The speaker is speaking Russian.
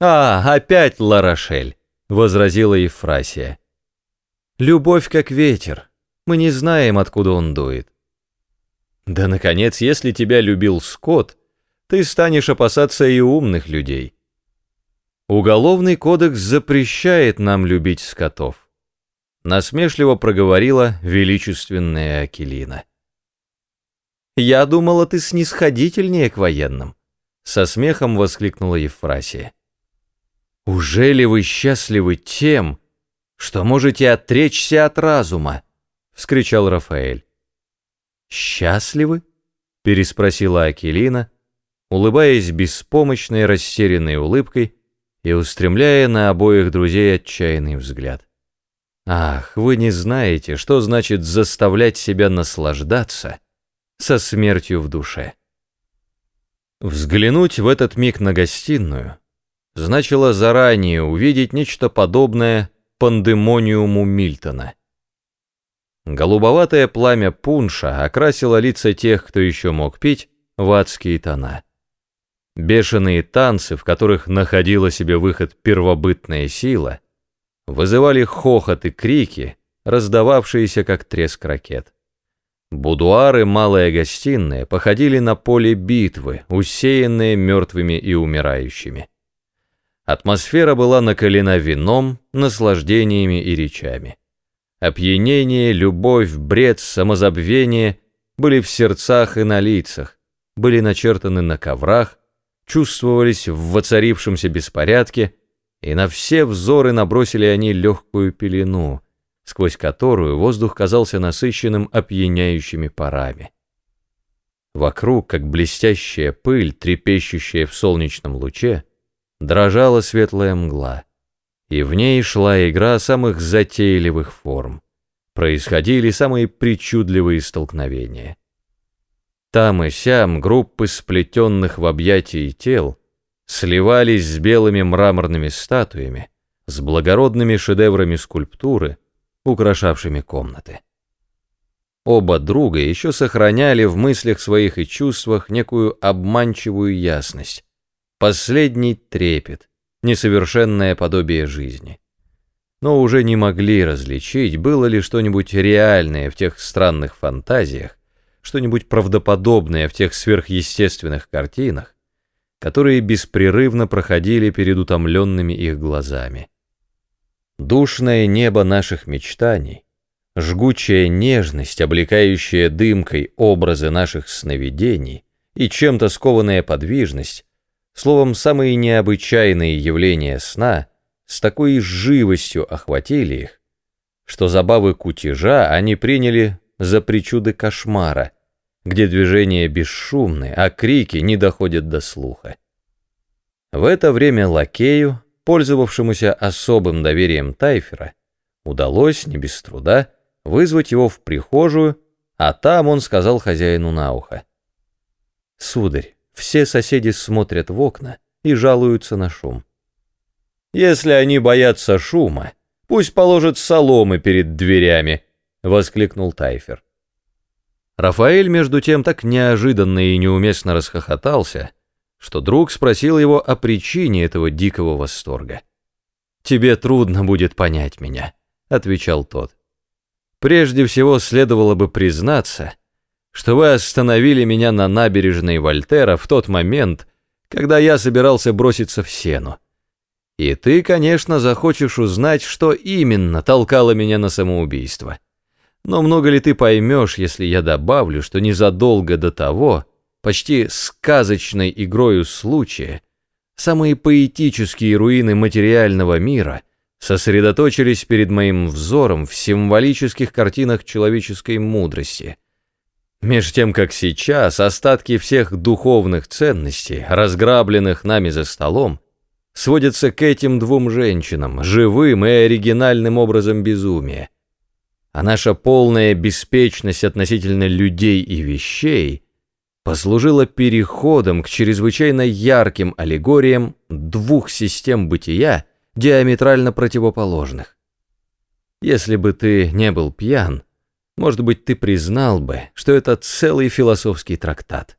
«А, опять Ларошель!» — возразила Ефрасия. «Любовь как ветер. Мы не знаем, откуда он дует». «Да, наконец, если тебя любил Скотт, ты станешь опасаться и умных людей. Уголовный кодекс запрещает нам любить скотов», — насмешливо проговорила величественная Акелина. «Я думала, ты снисходительнее к военным», — со смехом воскликнула Ефрасия. «Уже ли вы счастливы тем, что можете отречься от разума?» — вскричал Рафаэль. «Счастливы?» — переспросила Акелина, улыбаясь беспомощной растерянной улыбкой и устремляя на обоих друзей отчаянный взгляд. «Ах, вы не знаете, что значит заставлять себя наслаждаться со смертью в душе». Взглянуть в этот миг на гостиную — значило заранее увидеть нечто подобное пандемониуму Мильтона. Голубоватое пламя пунша окрасило лица тех, кто еще мог пить, в адские тона. Бешеные танцы, в которых находила себе выход первобытная сила, вызывали хохот и крики, раздававшиеся как треск ракет. Будуары, малая гостиная, походили на поле битвы, усеянные мертвыми и умирающими. Атмосфера была накалена вином, наслаждениями и речами. Опьянение, любовь, бред, самозабвение были в сердцах и на лицах, были начертаны на коврах, чувствовались в воцарившемся беспорядке, и на все взоры набросили они легкую пелену, сквозь которую воздух казался насыщенным опьяняющими парами. Вокруг, как блестящая пыль, трепещущая в солнечном луче, дрожала светлая мгла, и в ней шла игра самых затейливых форм. Происходили самые причудливые столкновения. Там и сям группы сплетенных в объятии тел сливались с белыми мраморными статуями, с благородными шедеврами скульптуры, украшавшими комнаты. Оба друга еще сохраняли в мыслях своих и чувствах некую обманчивую ясность, последний трепет, несовершенное подобие жизни. Но уже не могли различить, было ли что-нибудь реальное в тех странных фантазиях, что-нибудь правдоподобное в тех сверхъестественных картинах, которые беспрерывно проходили перед утомленными их глазами. Душное небо наших мечтаний, жгучая нежность, облекающая дымкой образы наших сновидений и чем-то скованная подвижность, Словом, самые необычайные явления сна с такой живостью охватили их, что забавы кутежа они приняли за причуды кошмара, где движения бесшумны, а крики не доходят до слуха. В это время лакею, пользовавшемуся особым доверием Тайфера, удалось, не без труда, вызвать его в прихожую, а там он сказал хозяину на ухо. «Сударь, все соседи смотрят в окна и жалуются на шум. «Если они боятся шума, пусть положат соломы перед дверями», — воскликнул Тайфер. Рафаэль, между тем, так неожиданно и неуместно расхохотался, что друг спросил его о причине этого дикого восторга. «Тебе трудно будет понять меня», — отвечал тот. «Прежде всего следовало бы признаться, что вы остановили меня на набережной Вольтера в тот момент, когда я собирался броситься в сену. И ты, конечно, захочешь узнать, что именно толкало меня на самоубийство. Но много ли ты поймешь, если я добавлю, что незадолго до того, почти сказочной игрою случая, самые поэтические руины материального мира сосредоточились перед моим взором в символических картинах человеческой мудрости — Меж тем, как сейчас остатки всех духовных ценностей, разграбленных нами за столом, сводятся к этим двум женщинам, живым и оригинальным образом безумия. А наша полная беспечность относительно людей и вещей послужила переходом к чрезвычайно ярким аллегориям двух систем бытия, диаметрально противоположных. Если бы ты не был пьян, может быть, ты признал бы, что это целый философский трактат.